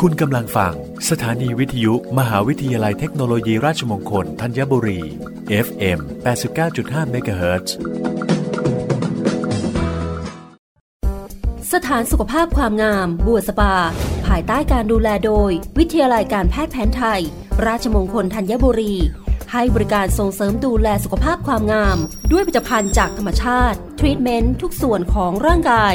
คุณกำลังฟัง สถานีวิทยุ มหาวิทยาลัยเทคโนโลยีราชมงคลธัญบุรี FM 89.5 MHz สถานสุขภาพความงาม บัวสปา ภายใต้การดูแลโดย วิทยาลัยการแพทย์แผนไทย ราชมงคลธัญบุรี ให้บริการส่งเสริมดูแลสุขภาพความงาม ด้วยผลิตภัณฑ์จากธรรมชาติ ทรีตเมนต์ทุกส่วนของร่างกาย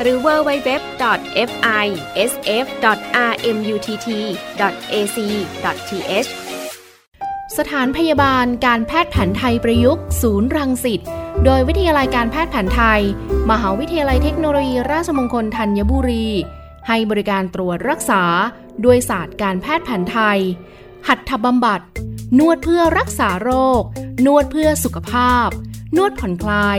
หรือ www.fisf.rmutt.ac.th สถานพยาบาลการแพทย์แผนไทยประยุกต์ ศูนย์รังสิต โดยวิทยาลัยการแพทย์แผนไทย มหาวิทยาลัยเทคโนโลยี ราชมงคลธัญบุรี ให้บริการตรวจรักษา ด้วยศาสตร์การแพทย์แผนไทย หัตถบำบัด นวดเพื่อรักษาโรค นวดเพื่อสุขภาพ นวดผ่อนคลาย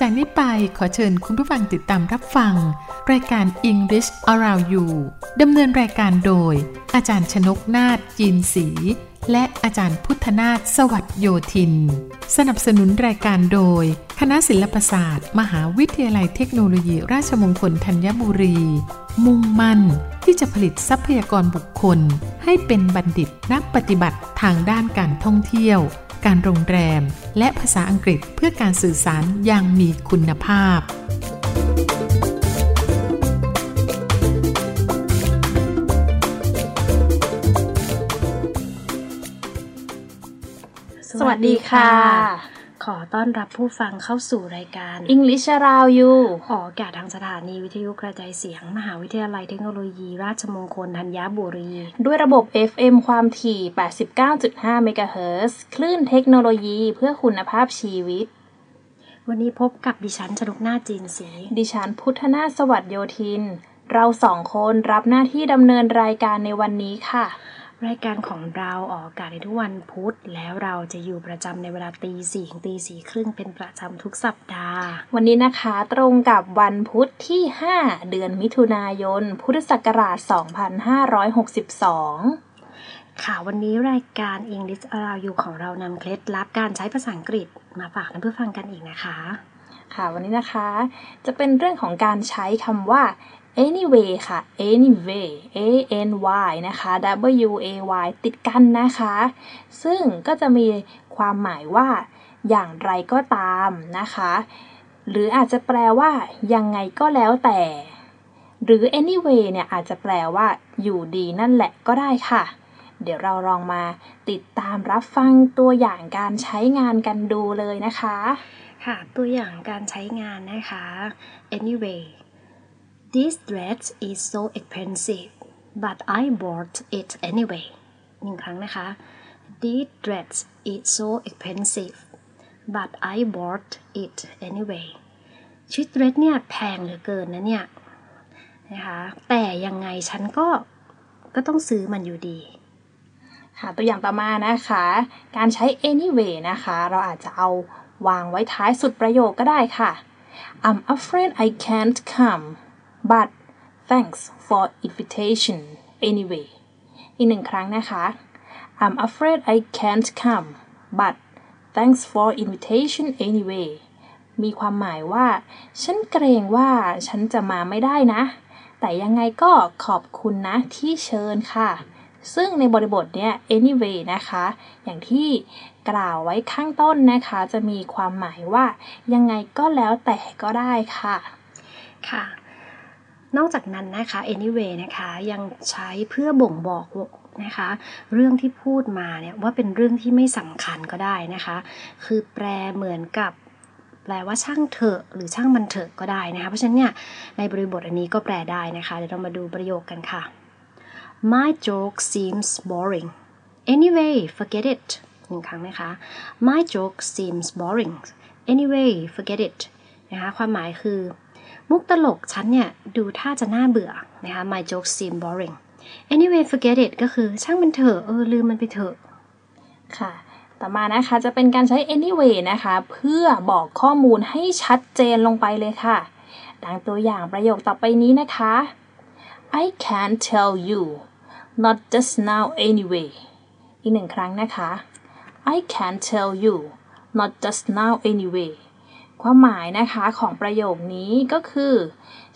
จากนี้ไปขอเชิญคุณผู้ฟังติดตามรับฟัง รายการ English Around You ดำเนินรายการโดย อาจารย์ชนกนาฏจีนศรีและอาจารย์พุทธนาถสวัสดโยธิน สนับสนุนรายการโดย คณะศิลปศาสตร์ มหาวิทยาลัยเทคโนโลยี ราชมงคลธัญบุรี มุ่งมั่นที่จะผลิตทรัพยากรบุคคล ให้เป็นบัณฑิตนักปฏิบัติทางด้านการท่องเที่ยว การโรงแรม และภาษาอังกฤษเพื่อการสื่อสารอย่างมีคุณภาพ สวัสดีค่ะ ขอต้อนรับผู้ฟังเข้าสู่รายการ English Around You ออกอากาศทางสถานีวิทยุกระจายเสียง มหาวิทยาลัยเทคโนโลยี ราชมงคลธัญบุรี ด้วยระบบ FM ความถี่ 89.5 MHz คลื่นเทคโนโลยีเพื่อคุณภาพชีวิต วันนี้พบกับดิฉันชนกหน้าจีนสี ดิฉันพุทธนาถสวัสดโยธิน เราสองคนรับหน้าที่ดำเนินรายการในวันนี้ค่ะ รายการของเราออกอากาศในทุกวันพุธ แล้วเราจะอยู่ประจำในเวลาตีสี่ถึงตีสี่ครึ่งเป็นประจำทุกสัปดาห์ วันนี้นะคะตรงกับวันพุธที่ 5 เดือนมิถุนายน พุทธศักราช 2562ค่ะวันนี้รายการ English Around You ของเรานำเคล็ดลับการใช้ภาษาอังกฤษมาฝากท่านผู้ฟังกันอีกนะคะ ค่ะวันนี้นะคะ จะเป็นเรื่องของการใช้คำว่า anyway ค่ะ anyway a n y นะคะ w a y ติดกันนะคะ ซึ่งก็จะมีความหมายว่า อย่างไรก็ตามนะคะ หรืออาจจะแปลว่า ยังไงก็แล้วแต่ หรือ anyway เนี่ยอาจจะแปลว่า อยู่ดีนั่นแหละก็ได้ค่ะ เดี๋ยวเราลองมาติดตามรับฟังตัวอย่างการใช้งานกันดูเลยนะคะ ค่ะ ตัวอย่างการใช้งานนะคะ anyway this dress is so expensive but I bought it anyway หนึ่งครั้งนะคะ this dress is so expensive but I bought it anyway ชุดเดรสเนี่ยแพงเหลือเกินนะเนี่ยนะคะแต่ยังไงฉันก็ก็ต้องซื้อมันอยู่ดีค่ะตัวอย่างต่อมานะคะ การใช้ anyway นะคะ เราอาจจะเอาวางไว้ท้ายสุดประโยคก็ได้ค่ะ I'm afraid I can't come but thanks for invitation anyway อีกหนึ่งครั้งนะคะ I'm afraid I can't come but thanks for invitation anyway มีความหมายว่า ฉันเกรงว่าฉันจะมาไม่ได้นะ แต่ยังไงก็ขอบคุณนะที่เชิญค่ะ ซึ่งในบริบทเนี้ย anyway นะคะ อย่างที่กล่าวไว้ข้างต้นนะคะ จะมีความหมายว่า ยังไงก็แล้วแต่ก็ได้ค่ะ ค่ะ นอกจากนั้นนะคะ anyway นะคะยังใช้เพื่อบ่งบอกนะคะเรื่องที่พูดมาเนี่ยว่าเป็นเรื่องที่ไม่สำคัญก็ได้นะคะ คือแปลเหมือนกับแปลว่าช่างเถอะหรือช่างมันเถอะก็ได้นะคะ เพราะฉะนั้นเนี่ยในบริบทอันนี้ก็แปลได้นะคะ เดี๋ยวเรามาดูประโยคกันค่ะ My joke seems boring anyway forget it หนึ่งครั้งนะคะ My joke seems boring anyway forget it นะคะความหมายคือ มุกตลกฉันเนี่ย ดูท่าจะน่าเบื่อนะคะ My joke seem boring anyway forget it ก็คือช่างมันเถอะเออลืมมันไปเถอะ ค่ะ ต่อมานะคะจะเป็นการใช้ anyway นะคะ เพื่อบอกข้อมูลให้ชัดเจนลงไปเลยค่ะ ดังตัวอย่างประโยคต่อไปนี้นะคะ I can't tell you not just now anyway อีกหนึ่งครั้งนะคะ I can't tell you not just now anyway ความหมายนะคะของประโยคนี้ก็คือ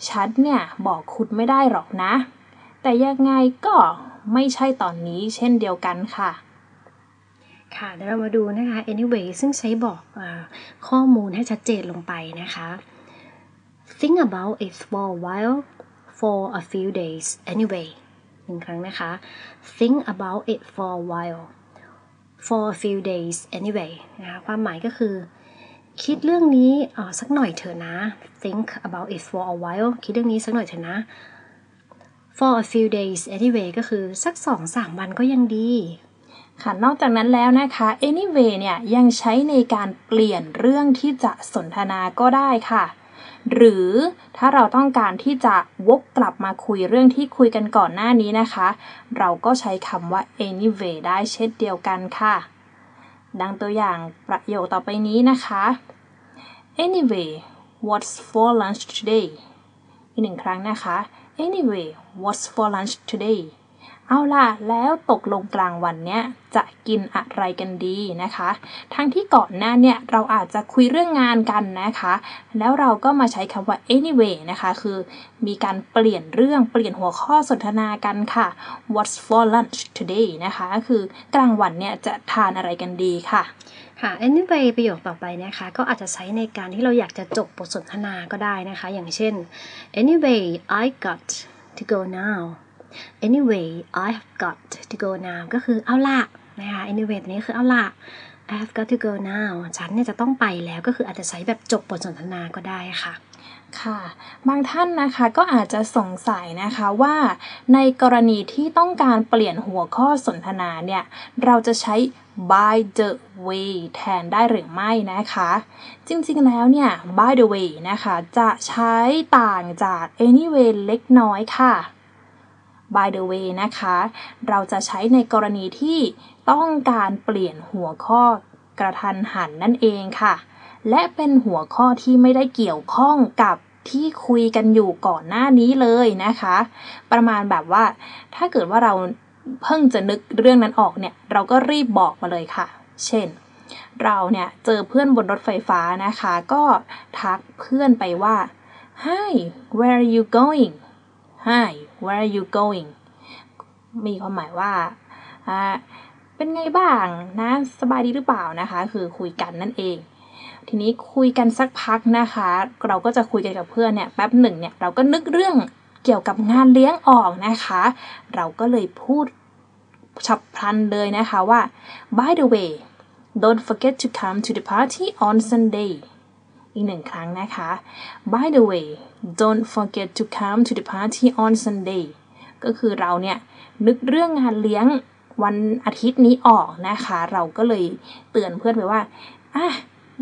ฉันเนี่ยบอกคุณไม่ได้หรอกนะ แต่ยังไงก็ไม่ใช่ตอนนี้เช่นเดียวกันค่ะค่ะเดี๋ยวเรามาดูนะคะ anyway ซึ่งใช้บอกอข้อมูลให้ชัดเจนลงไปนะคะ think about it for a while for a few days anyway หนึ่งครั้งนะคะ think about it for a while for a few days anyway นะคะความหมายก็คือ คิดเรื่องนี้ออสักหน่อยเถอะนะ think about it for a while คิดเรื่องนี้สักหน่อยเถอะนะ for a few days anyway ก็คือสักสองสามวันก็ยังดีค่ะ นอกจากนั้นแล้วนะคะ anyway เนี่ยยังใช้ในการเปลี่ยนเรื่องที่จะสนทนาก็ได้ค่ะ หรือถ้าเราต้องการที่จะวกกลับมาคุยเรื่องที่คุยกันก่อนหน้านี้นะคะ เราก็ใช้คำว่า anyway ได้เช่นเดียวกันค่ะ ดังตัวอย่างประโยคต่อไปนี้นะคะ anyway what's for lunch today อีกหนึ่งครั้งนะคะ anyway what's for lunch today เอาล่ะ แล้วตกลงกลางวันเนี้ยจะกินอะไรกันดีนะคะ ทั้งที่ก่อนหน้าเนี่ยเราอาจจะคุยเรื่องงานกันนะคะ แล้วเราก็มาใช้คำว่า anyway นะคะ คือมีการเปลี่ยนเรื่องเปลี่ยนหัวข้อสนทนากันค่ะ what's for lunch today นะคะคือกลางวันเนี่ยจะทานอะไรกันดีค่ะค่ะ anyway ประโยคต่อไปนะคะ ก็อาจจะใช้ในการที่เราอยากจะจบบทสนทนาก็ได้นะคะ อย่างเช่น anyway I got to go now anyway I have got to go now ก็คือเอาละนะคะ anyway ตัวนี้คือเอาละ I have got to go now ฉันเนี่ยจะต้องไปแล้วก็คืออาจจะใช้แบบจบบทสนทนาก็ได้ค่ะค่ะ บางท่านนะคะก็อาจจะสงสัยนะคะว่า ในกรณีที่ต้องการเปลี่ยนหัวข้อสนทนาเนี่ย เราจะใช้ by the way แทนได้หรือไม่นะคะ จริงๆแล้วเนี่ย by the way นะคะ จะใช้ต่างจาก anyway เล็กน้อยค่ะ by the way นะคะ เราจะใช้ในกรณีที่ต้องการเปลี่ยนหัวข้อกระทันหันนั่นเองค่ะ และเป็นหัวข้อที่ไม่ได้เกี่ยวข้องกับที่คุยกันอยู่ก่อนหน้านี้เลยนะคะ ประมาณแบบว่า ถ้าเกิดว่าเราเพิ่งจะนึกเรื่องนั้นออกเนี่ย เราก็รีบบอกมาเลยค่ะ เช่น เราเนี่ยเจอเพื่อนบนรถไฟฟ้านะคะ ก็ทักเพื่อนไปว่า Hi where are you going Hi where are you going มีความหมายว่าอ่าเป็นไงบ้างนะสบายดีหรือเปล่านะคะ คือคุยกันนั่นเอง ทีนี้คุยกันสักพักนะคะ เราก็จะคุยกันกับเพื่อนเนี่ยแป๊บหนึ่งเนี่ยเราก็นึกเรื่องเกี่ยวกับงานเลี้ยงออกนะคะ เราก็เลยพูดฉับพลันเลยนะคะว่า by the way don't forget to come to the party on Sunday อีกหนึ่งครั้งนะคะ by the way don't forget to come to the party on Sunday ก็คือเราเนี่ย นึกเรื่องงานเลี้ยงวันอาทิตย์นี้ออกนะคะ เราก็เลยเตือนเพื่อนไปว่าอะ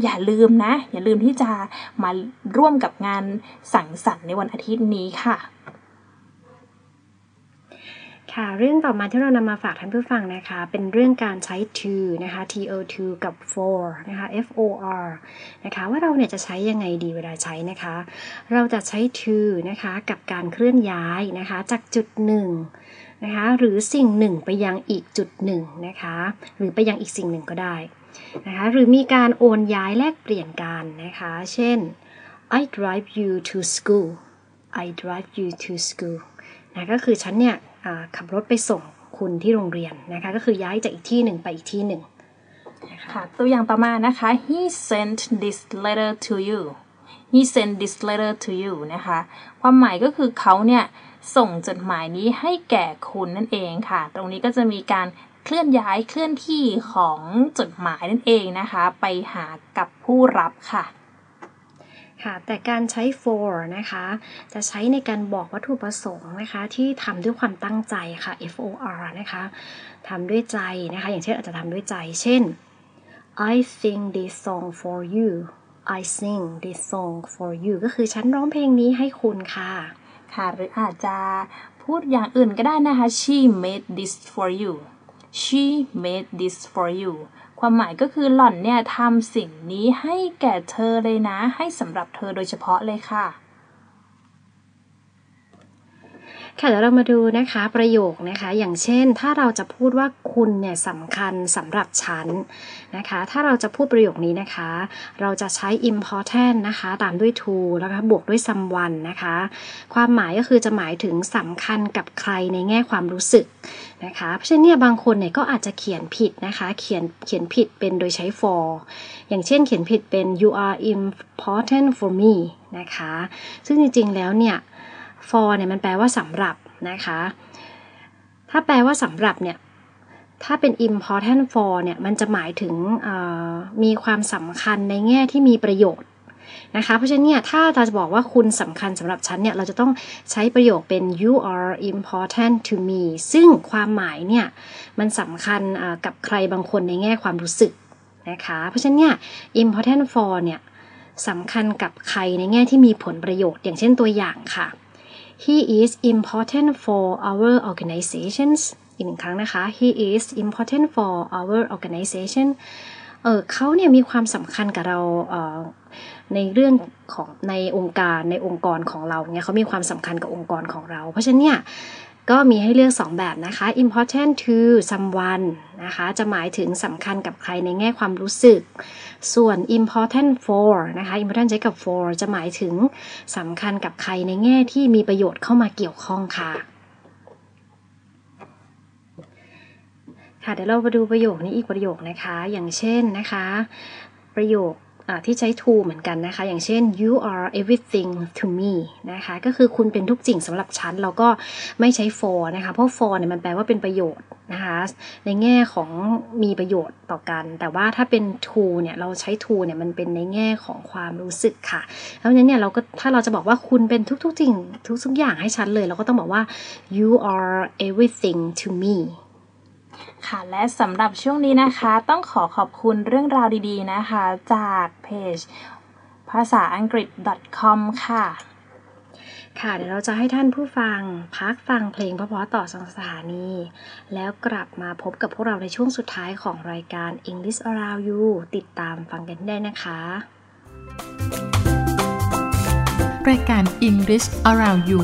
อย่าลืมนะ อย่าลืมที่จะมาร่วมกับงานสังสรรค์ในวันอาทิตย์นี้ค่ะ ค่ะ เรื่องต่อมาที่เรานำมาฝากท่านผู้ฟังนะคะ เป็นเรื่องการใช้ to นะคะ to to กับ for นะคะ for นะคะ ว่าเราเนี่ยจะใช้ยังไงดีเวลาใช้นะคะ เราจะใช้ to นะคะกับการเคลื่อนย้ายนะคะ จากจุดหนึ่งนะคะ หรือสิ่งหนึ่งไปยังอีกจุดหนึ่งนะคะ หรือไปยังอีกสิ่งหนึ่งก็ได้นะคะ หรือมีการโอนย้ายแลกเปลี่ยนกันนะคะ เช่น I drive you to school I drive you to school นะก็คือฉันเนี่ย ขับรถไปส่งคุณที่โรงเรียนนะคะก็คือย้ายจากอีกที่หนึ่งไปอีกที่หนึ่งค่ะตัวอย่างต่อมานะคะ he sent this letter to you he sent this letter to you นะคะ ความหมายก็คือเขาเนี่ย ส่งจดหมายนี้ให้แก่คุณนั่นเองค่ะ ตรงนี้ก็จะมีการเคลื่อนย้ายเคลื่อนที่ของจดหมายนั่นเองนะคะ ไปหากับผู้รับค่ะ ค่ะแต่การใช้ for นะคะ จะใช้ในการบอกวัตถุประสงค์นะคะ ที่ทำด้วยความตั้งใจค่ะ for นะคะทำด้วยใจนะคะ อย่างเช่นอาจจะทำด้วยใจ เช่น I sing this song for you I sing this song for you ก็คือฉันร้องเพลงนี้ให้คุณค่ะ ค่ะ หรืออาจจะพูดอย่างอื่นก็ได้นะคะ she made this for you she made this for you ความหมายก็คือหล่อนเนี่ยทำสิ่งนี้ให้แก่เธอเลยนะ ให้สำหรับเธอโดยเฉพาะเลยค่ะ ค่ะเดี๋ยวเรามาดูนะคะประโยคนะคะ อย่างเช่น ถ้าเราจะพูดว่าคุณเนี่ยสำคัญสำหรับฉันนะคะ ถ้าเราจะพูดประโยคนี้นะคะ เราจะใช้ important นะคะ ตามด้วย to แล้วก็บวกด้วย someone นะคะ ความหมายก็คือจะหมายถึงสำคัญกับใครในแง่ความรู้สึกนะคะ เพราะฉะนั้นเนี่ยบางคนเนี่ยก็อาจจะเขียนผิดนะคะ เขียนเขียนผิดเป็นโดยใช้ for อย่างเช่นเขียนผิดเป็น you are important for me นะคะ ซึ่งจริงๆแล้วเนี่ย for เนี่ยมันแปลว่าสำหรับนะคะ ถ้าแปลว่าสำหรับเนี่ยถ้าเป็น important for เนี่ยมันจะหมายถึงมีความสำคัญในแง่ที่มีประโยชน์นะคะ เพราะฉะนั้นเนี่ยถ้าเราจะบอกว่าคุณสำคัญสำหรับฉันเนี่ยเราจะต้องใช้ประโยคเป็น you are important to me ซึ่งความหมายเนี่ยมันสำคัญกับใครบางคนในแง่ความรู้สึกนะคะ เพราะฉะนั้นเนี่ย important for เนี่ยสำคัญกับใครในแง่ที่มีผลประโยชน์ อย่างเช่นตัวอย่างค่ะ he is important for our organizations อีกหนึ่งครั้งนะคะ he is important for our organization เออเขาเนี่ยมีความสำคัญกับเราเในเรื่องของในองค์การในองค์กรของเราเนี่ยเขามีความสำคัญกับองค์กรของเรา เพราะฉะนั้นเนี่ยก็มีให้เลือก 2 แบบนะคะ important to someone นะคะ จะหมายถึงสำคัญกับใครในแง่ความรู้สึก ส่วน important for นะคะ important ใช้กับ for จะหมายถึงสำคัญกับใครในแง่ที่มีประโยชน์เข้ามาเกี่ยวข้องค่ะ ค่ะเดี๋ยวเรามาดูประโยคนี้อีกประโยคนะคะ อย่างเช่นนะคะ ประโยค ที่ใช้ to เหมือนกันนะคะ อย่างเช่น you are everything to me นะคะ ก็คือคุณเป็นทุกสิ่งสำหรับฉัน เราก็ไม่ใช้ for นะคะ เพราะ for เนี่ยมันแปลว่าเป็นประโยชน์นะคะ ในแง่ของมีประโยชน์ต่อกัน แต่ว่าถ้าเป็น to เนี่ย เราใช้ to เนี่ยมันเป็นในแง่ของความรู้สึกค่ะ เพราะฉะนั้นเนี่ยเราก็ถ้าเราจะบอกว่าคุณเป็นทุกๆสิ่งทุกๆอย่างให้ฉันเลย เราก็ต้องบอกว่า you are everything to me ค่ะและสำหรับช่วงนี้นะคะ ต้องขอขอบคุณเรื่องราวดีๆนะคะ จากเพจภาษาอังกฤษ .com ค่ะ ค่ะ เดี๋ยวเราจะให้ท่านผู้ฟังพักฟังเพลงเพราะๆต่อสังสถานี แล้วกลับมาพบกับพวกเราในช่วงสุดท้ายของรายการ English Around You ติดตามฟังกันได้นะคะ รายการ English Around You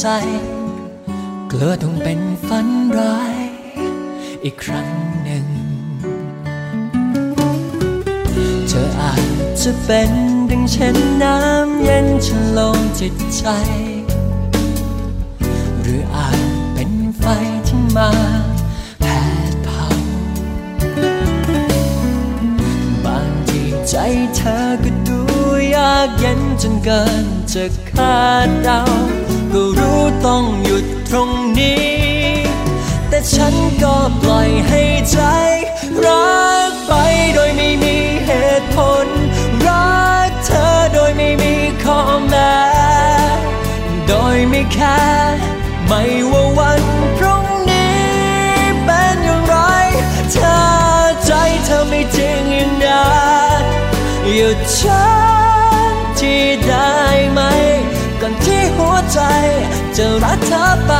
ใจ กลัวต้องเป็นฝันร้าย อีกครั้งหนึ่ง เธออาจจะเป็นดังเช่นน้ำเย็นฉลองจิตใจ หรืออาจเป็นไฟที่มาแผดเผาบางทีใจเธอก็ดูยากเย็นจนเกินจะคาดเดา ต้องหยุดตรงนี้ แต่ฉันก็ปล่อยให้ใจรักไปโดยไม่มีเหตุผล รักเธอโดยไม่มีข้อแม้ โดยไม่แค่ไม่ว่าวันพรุ่งนี้เป็นอย่างไร เธอใจเธอไม่จริงอย่างนั้นหยุดฉันที่ได้ไหมก่อนที่หัวใจ จะรักเธอไป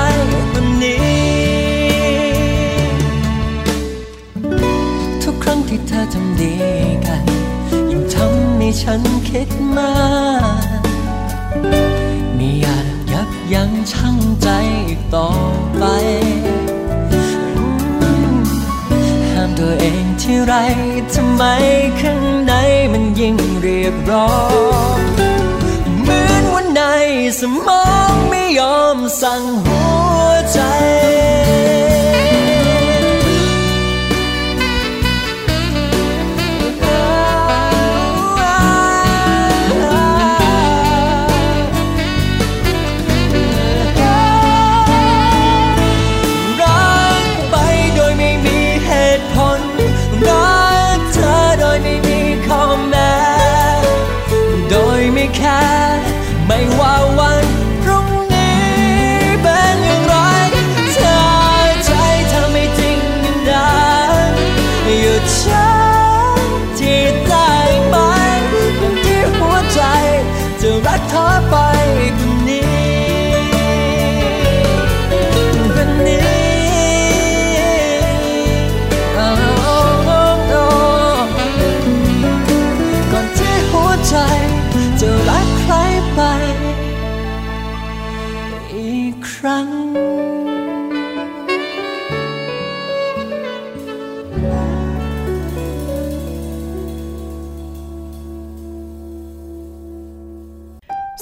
วันนี้ ทุกครั้งที่เธอทำดีกันยิ่งทำให้ฉันคิดมากไม่อยากยับยั้งชั่งใจอีกต่อไปห้ามตัวเองที่ไรทำไมข้างในมันยิ่งเรียกร้องเหมือนวันในสมอง ไม่ย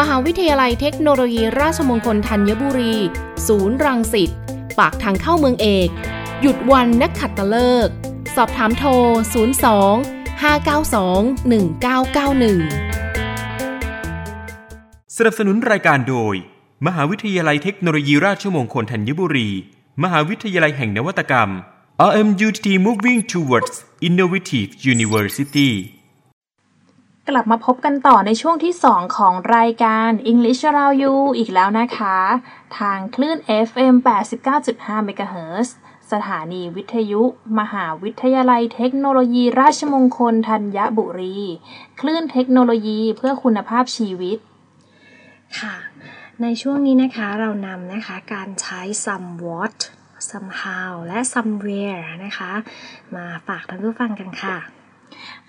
มหาวิทยาลัยเทคโนโลยีราชมงคลธัญบุรี ศูนย์รังสิต ปากทางเข้าเมืองเอก หยุดวันนักขัดตะเลิก สอบถามโทร 02 592 1991 สนับสนุนรายการโดย มหาวิทยาลัยเทคโนโลยีราชมงคลธัญบุรี มหาวิทยาลัยแห่งนวัตกรรม RMUTT Moving Towards Innovative University กลับมาพบกันต่อในช่วงที่ 2 ของรายการ English Around You อีกแล้วนะคะ ทางคลื่น FM 89.5 MHz สถานีวิทยุ มหาวิทยาลัยเทคโนโลยีราชมงคลธัญบุรี คลื่นเทคโนโลยีเพื่อคุณภาพชีวิต ค่ะ ในช่วงนี้นะคะเรานำนะคะการใช้ somewhat somehow และ somewhere นะคะ มาฝากท่านผู้ฟังกันค่ะ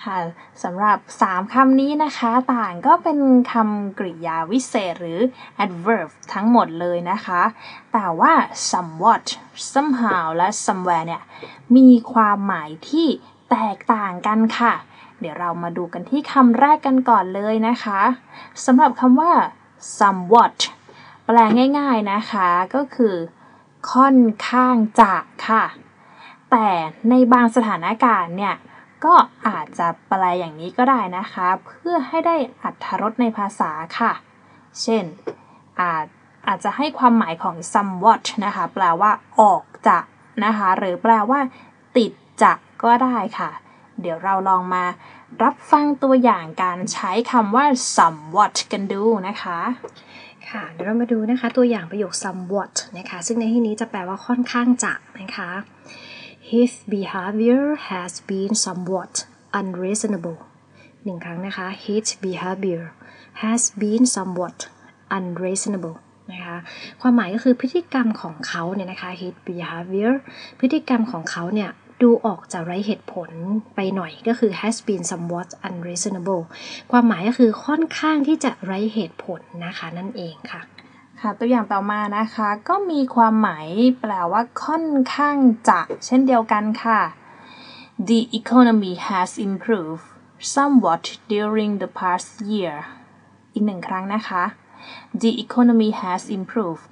ค่ะสำหรับ 3คำนี้นะคะ ต่างก็เป็นคำกริยาวิเศษหรือ adverb ทั้งหมดเลยนะคะ แต่ว่า somewhat somehow และ somewhere เนี่ย มีความหมายที่แตกต่างกันค่ะ เดี๋ยวเรามาดูกันที่คำแรกกันก่อนเลยนะคะสำหรับคำว่า somewhat แปลง่ายๆนะคะก็คือ ค่อนข้างจะค่ะ แต่ในบางสถานการณ์เนี่ย ก็อาจจะแปลอย่างนี้ก็ได้นะคะ เพื่อให้ได้อัธรสในภาษาค่ะ เช่น อาจอาจจะให้ความหมายของ somewhat นะคะ แปลว่าออกจะนะคะ หรือแปลว่า ติดจะก็ได้ค่ะ เดี๋ยวเราลองมารับฟังตัวอย่างการใช้คำว่า somewhat กันดูนะคะ ค่ะ เดี๋ยวเรามาดูนะคะ ตัวอย่างประโยค somewhat นะคะ ซึ่งในที่นี้จะแปลว่าค่อนข้างจะนะคะ his behavior has been somewhat unreasonable หนึ่งครั้งนะคะ his behavior has been somewhat unreasonable นะคะความหมายก็คือพฤติกรรมของเขาเนี่ยนะคะ his behavior พฤติกรรมของเขาเนี่ยดูออกจะไร้เหตุผลไปหน่อยก็คือ has been somewhat unreasonable ความหมายก็คือค่อนข้างที่จะไร้เหตุผลนะคะนั่นเองค่ะ ค่ะตัวอย่างต่อมานะคะ ก็มีความหมายแปลว่าค่อนข้างจะเช่นเดียวกันค่ะ The economy has improved somewhat during the past year อีกหนึ่งครั้งนะคะ The economy has improved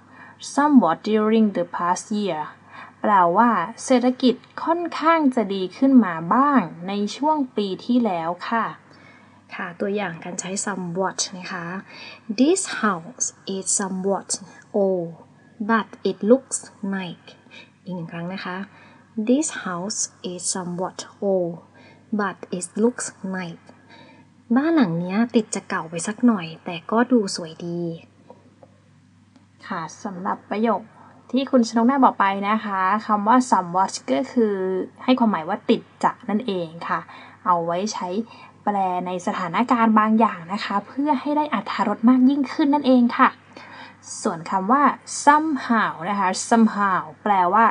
somewhat during the past year แปลว่า เศรษฐกิจค่อนข้างจะดีขึ้นมาบ้างในช่วงปีที่แล้วค่ะ ค่ะ ตัวอย่างการใช้ somewhat นะคะ This house is somewhat old but it looks like อีกหนึ่งครั้งนะคะ This house is somewhat old but it looks like บ้านหลังนี้ติดจะเก่าไปสักหน่อย แต่ก็ดูสวยดี ค่ะสำหรับประโยคที่คุณชนกนาบอกไปนะคะคำว่า somewhat ก็คือให้ความหมายว่าติดจะนั่นเองค่ะ เอาไว้ใช้ แปลในสถานการณ์บางอย่างนะคะ เพื่อให้ได้อัธรสมากยิ่งขึ้นนั่นเองค่ะ ส่วนคำว่า somehow นะคะ somehow แปลว่า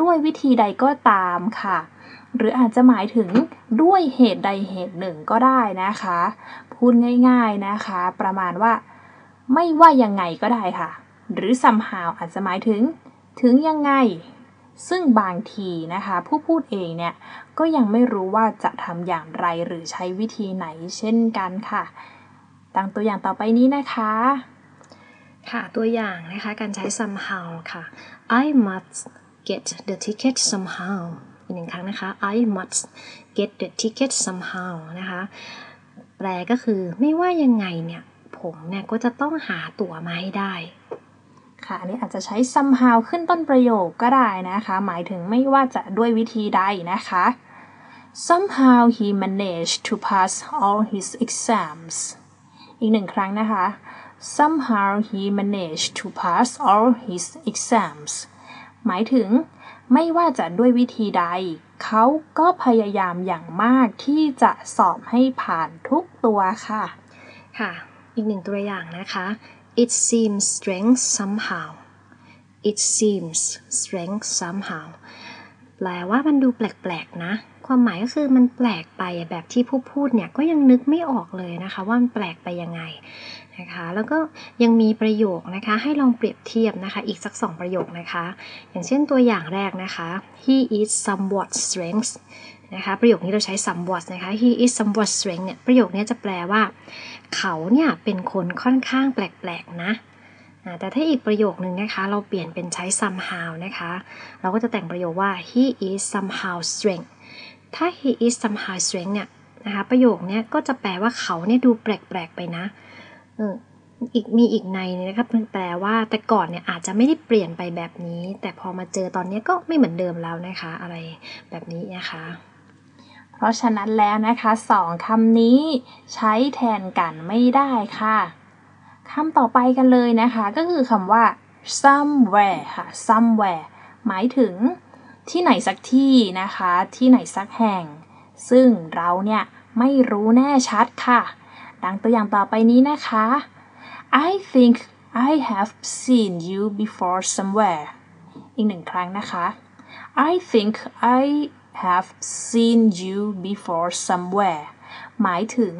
ด้วยวิธีใดก็ตามค่ะ หรืออาจจะหมายถึงด้วยเหตุใดเหตุหนึ่งก็ได้นะคะ พูดง่าย ๆนะคะ ประมาณว่า ไม่ว่ายังไงก็ได้ค่ะ หรือ somehow อาจจะหมายถึง ถึงยังไง ซึ่งบางทีนะคะผู้พูดเองเนี่ยก็ยังไม่รู้ว่าจะทำอย่างไรหรือใช้วิธีไหนเช่นกันค่ะดังตัวอย่างต่อไปนี้นะคะ ค่ะตัวอย่างนะคะการใช้ somehow ค่ะ I must get the ticket somehow อีกหนึ่งครั้งนะคะ I must get the ticket somehow นะคะแปลก็คือไม่ว่ายังไงเนี่ย ผมเนี่ยก็จะต้องหาตั๋วมาให้ได้ ค่ะอันนี้อาจจะใช้ somehow ขึ้นต้นประโยคก็ได้นะคะ หมายถึงไม่ว่าจะด้วยวิธีใดนะคะ somehow he managed to pass all his exams อีกหนึ่งครั้งนะคะ somehow he managed to pass all his exams หมายถึงไม่ว่าจะด้วยวิธีใด เขาก็พยายามอย่างมากที่จะสอบให้ผ่านทุกตัวค่ะ ค่ะ อีกหนึ่งตัวอย่างนะคะ it seems strange somehow it seems strange somehow แปลว่ามันดูแปลกๆนะ ความหมายก็คือมันแปลกไปแบบที่ผู้พูดเนี่ยก็ยังนึกไม่ออกเลยนะคะ ว่ามันแปลกไปยังไงนะคะ แล้วก็ยังมีประโยคนะคะ ให้ลองเปรียบเทียบนะคะ อีกสักสองประโยคนะคะ อย่างเช่นตัวอย่างแรกนะคะ he is somewhat strange นะคะประโยคนี้เราใช้ somewhat นะคะ he is somewhat strange เนี่ยประโยคนี้จะแปลว่า เขาเนี่ยเป็นคนค่อนข้างแปลกๆนะแต่ถ้าอีกประโยคนึงนะคะ เราเปลี่ยนเป็นใช้ somehow นะคะ เราก็จะแต่งประโยคว่า he is somehow strange ถ้า he is somehow strange เนี่ยนะคะประโยคนี้ก็จะแปลว่าเขาเนี่ยดูแปลกๆไปนะอีกมีอีกในนึงนะครับแปลว่าแต่ก่อนเนี่ยอาจจะไม่ได้เปลี่ยนไปแบบนี้ แต่พอมาเจอตอนนี้ก็ไม่เหมือนเดิมแล้วนะคะ อะไรแบบนี้นะคะ เพราะฉะนั้นแล้วนะคะสองคำนี้ใช้แทนกันไม่ได้ค่ะคำต่อไปกันเลยนะคะ ก็คือคำว่า somewhere ค่ะ somewhere หมายถึงที่ไหนสักที่นะคะ ที่ไหนสักแห่ง ซึ่งเราเนี่ยไม่รู้แน่ชัดค่ะ ดังตัวอย่างต่อไปนี้นะคะ I think I have seen you before somewhere อีกหนึ่งครั้งนะคะ I think I have seen you before somewhere หมายถึง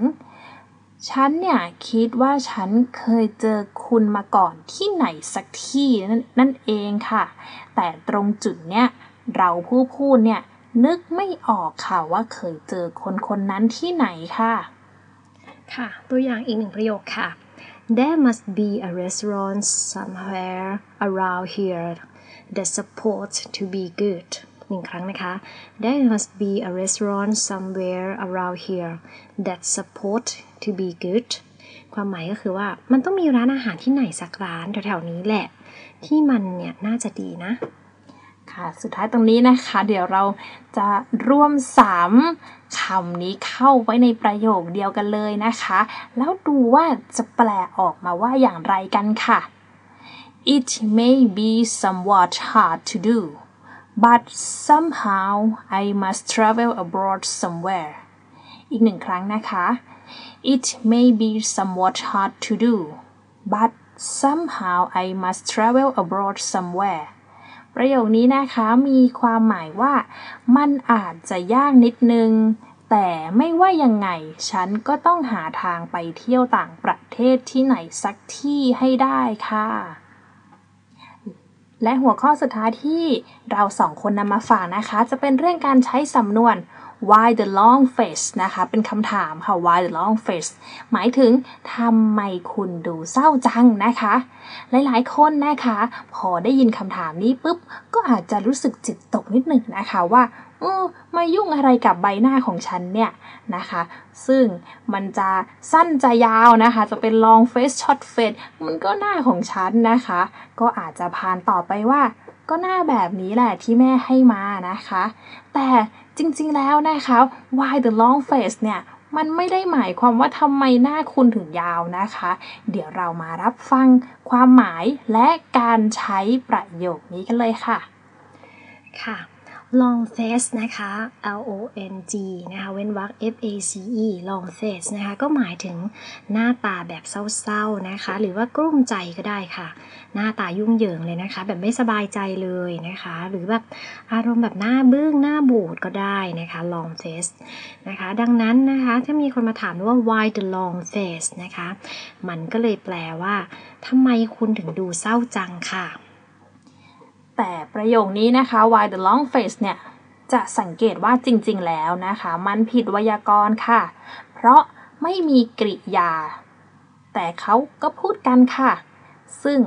ฉันเนี่ยคิดว่าฉันเคยเจอคุณมาก่อนที่ไหนสักที่นั่นนั่นเองค่ะ แต่ตรงจุดเนี้ยเราผู้พูดเนี่ยนึกไม่ออกค่ะว่าเคยเจอคนคนนั้นที่ไหนค่ะ ค่ะ ตัวอย่างอีกหนึ่งประโยคค่ะ There must be a restaurant somewhere around here that supposed to be good หนึ่งครั้งนะคะ There must be a restaurant somewhere around here that supposed to be good ความหมายก็คือว่ามันต้องมีร้านอาหารที่ไหนสักร้านแถวๆนี้แหละ ที่มันเนี่ยน่าจะดีนะ ค่ะ สุดท้ายตรงนี้นะคะ เดี๋ยวเราจะร่วมสามคำนี้เข้าไว้ในประโยคเดียวกันเลยนะคะ แล้วดูว่าจะแปลออกมาว่าอย่างไรกันค่ะ It may be somewhat hard to do but somehow I must travel abroad somewhere อีกหนึ่งครั้งนะคะ it may be somewhat hard to do but somehow I must travel abroad somewhere ประโยคนี้นะคะมีความหมายว่า มันอาจจะยากนิดนึง แต่ไม่ว่ายังไง ฉันก็ต้องหาทางไปเที่ยวต่างประเทศที่ไหนสักที่ให้ได้ค่ะ และหัวข้อสุดท้ายที่เราสองคนนำมาฝากนะคะ จะเป็นเรื่องการใช้สำนวน why the long face นะคะ เป็นคำถามค่ะ why the long face หมายถึงทำไมคุณดูเศร้าจังนะคะ หลายๆ คนนะคะ พอได้ยินคำถามนี้ปุ๊บ ก็อาจจะรู้สึกจิตตกนิดหนึ่งนะคะว่า ออมายุ่งอะไรกับใบหน้าของฉันเนี่ยนะคะ ซึ่งมันจะสั้นจะยาวนะคะ จะเป็น long face short face มันก็หน้าของฉันนะคะ ก็อาจจะพานต่อไปว่า ก็หน้าแบบนี้แหละที่แม่ให้มานะคะ แต่จริงๆแล้วนะคะ why the long face เนี่ยมันไม่ได้หมายความว่าทำไมหน้าคุณถึงยาวนะคะ เดี๋ยวเรามารับฟังความหมายและการใช้ประโยคนี้กันเลยค่ะ ค่ะ long face นะคะ L O N G นะคะ เว้นวรรค F A C E long face นะคะ ก็หมายถึงหน้าตาแบบเศร้าๆนะคะ หรือว่ากลุ้มใจก็ได้ค่ะ หน้าตายุ่งเหยิงเลยนะคะ แบบไม่สบายใจเลยนะคะ หรือแบบอารมณ์แบบหน้าบึ้งหน้าบูดก็ได้นะคะ long face นะคะ ดังนั้นนะคะ ถ้ามีคนมาถามว่า why the long face นะคะ มันก็เลยแปลว่าทำไมคุณถึงดูเศร้าจังค่ะ แต่ประโยคนี้นะคะ why the long face เนี่ย จะสังเกตว่าจริงๆแล้วนะคะ มันผิดไวยากรณ์ค่ะ เพราะไม่มีกริยา แต่เขาก็พูดกันค่ะ ซึ่ง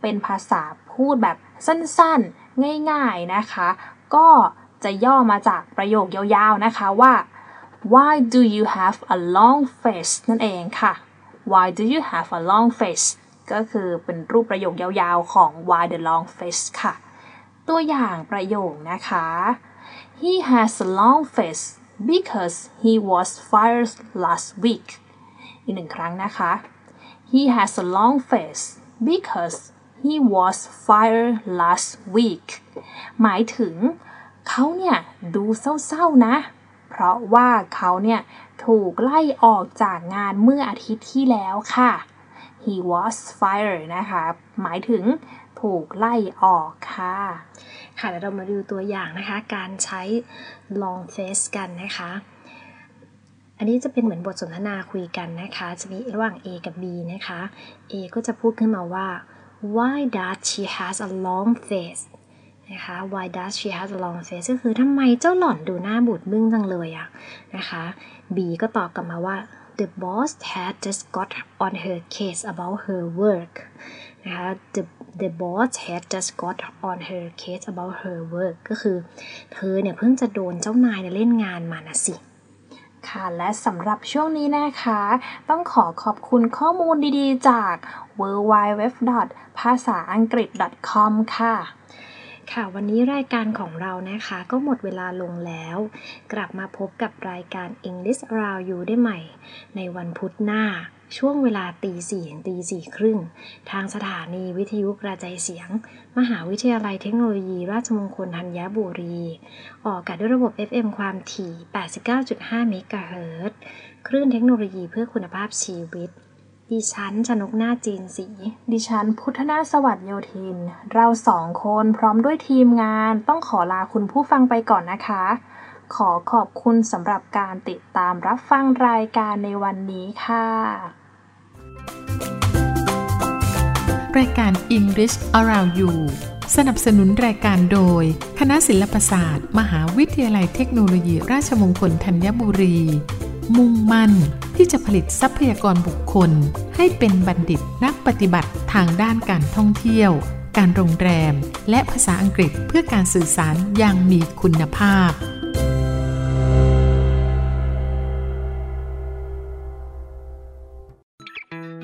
เป็นภาษาพูดแบบสั้นๆ ง่ายๆนะคะ ก็จะย่อมาจากประโยคยาวๆนะคะว่า why do you have a long face นั่นเองค่ะ why do you have a long face ก็คือเป็นรูปประโยคยาวๆของ why the long face ค่ะ ตัวอย่างประโยคนะคะ he has a long face because he was fired last week อีกหนึ่งครั้งนะคะ he has a long face because he was fired last week หมายถึงเขาเนี่ยดูเศร้าๆนะ เพราะว่าเขาเนี่ยถูกไล่ออกจากงานเมื่ออาทิตย์ที่แล้วค่ะ he was fired นะคะ หมายถึงถูกไล่ออกค่ะ ค่ะแล้วเรามาดูตัวอย่างนะคะ การใช้ long face กันนะคะ อันนี้จะเป็นเหมือนบทสนทนาคุยกันนะคะ จะมีระหว่าง A กับ B นะคะ A ก็จะพูดขึ้นมาว่า why does she has a long face นะคะ why does she has a long face ก็คือทำไมเจ้าหล่อนดูหน้าบูดบึ้งจังเลยอะนะคะ B ก็ตอบกลับมาว่า the boss had just got on her case about her work นะคะ the the boss had just got on her case about her work ก็คือเธอเนี่ยเพิ่งจะโดนเจ้านายเนี่ยเล่นงานมานะสิค่ะและสำหรับช่วงนี้นะคะ ต้องขอขอบคุณข้อมูลดีๆจาก w w w ภาษาอังกฤษ .com ค่ะ ค่ะ วันนี้รายการของเรานะคะก็หมดเวลาลงแล้ว กลับมาพบกับรายการ English Around You ได้ใหม่ ในวันพุธหน้า ช่วงเวลาตีสี่ถึงตีสี่ครึ่ง ทางสถานีวิทยุกระจายเสียง มหาวิทยาลัยเทคโนโลยี ราชมงคลธัญบุรี ออกอากาศด้วยระบบ FM ความถี่ 89.5 เมกะเฮิรตซ์คลื่นเทคโนโลยีเพื่อคุณภาพชีวิต ดิฉันชนกหน้าจีนสี ดิฉันพุทธนาสวัสดิ์โยธิน เราสองคนพร้อมด้วยทีมงานต้องขอลาคุณผู้ฟังไปก่อนนะคะ ขอขอบคุณสำหรับการติดตามรับฟังรายการในวันนี้ค่ะ รายการ English Around You สนับสนุนรายการโดย คณะศิลปศาสตร์ มหาวิทยาลัยเทคโนโลยีราชมงคลธัญบุรี มุ่งมั่น ที่จะผลิตทรัพยากรบุคคล ให้เป็นบัณฑิตนักปฏิบัติทางด้านการท่องเที่ยว การโรงแรม และภาษาอังกฤษเพื่อการสื่อสารอย่างมีคุณภาพ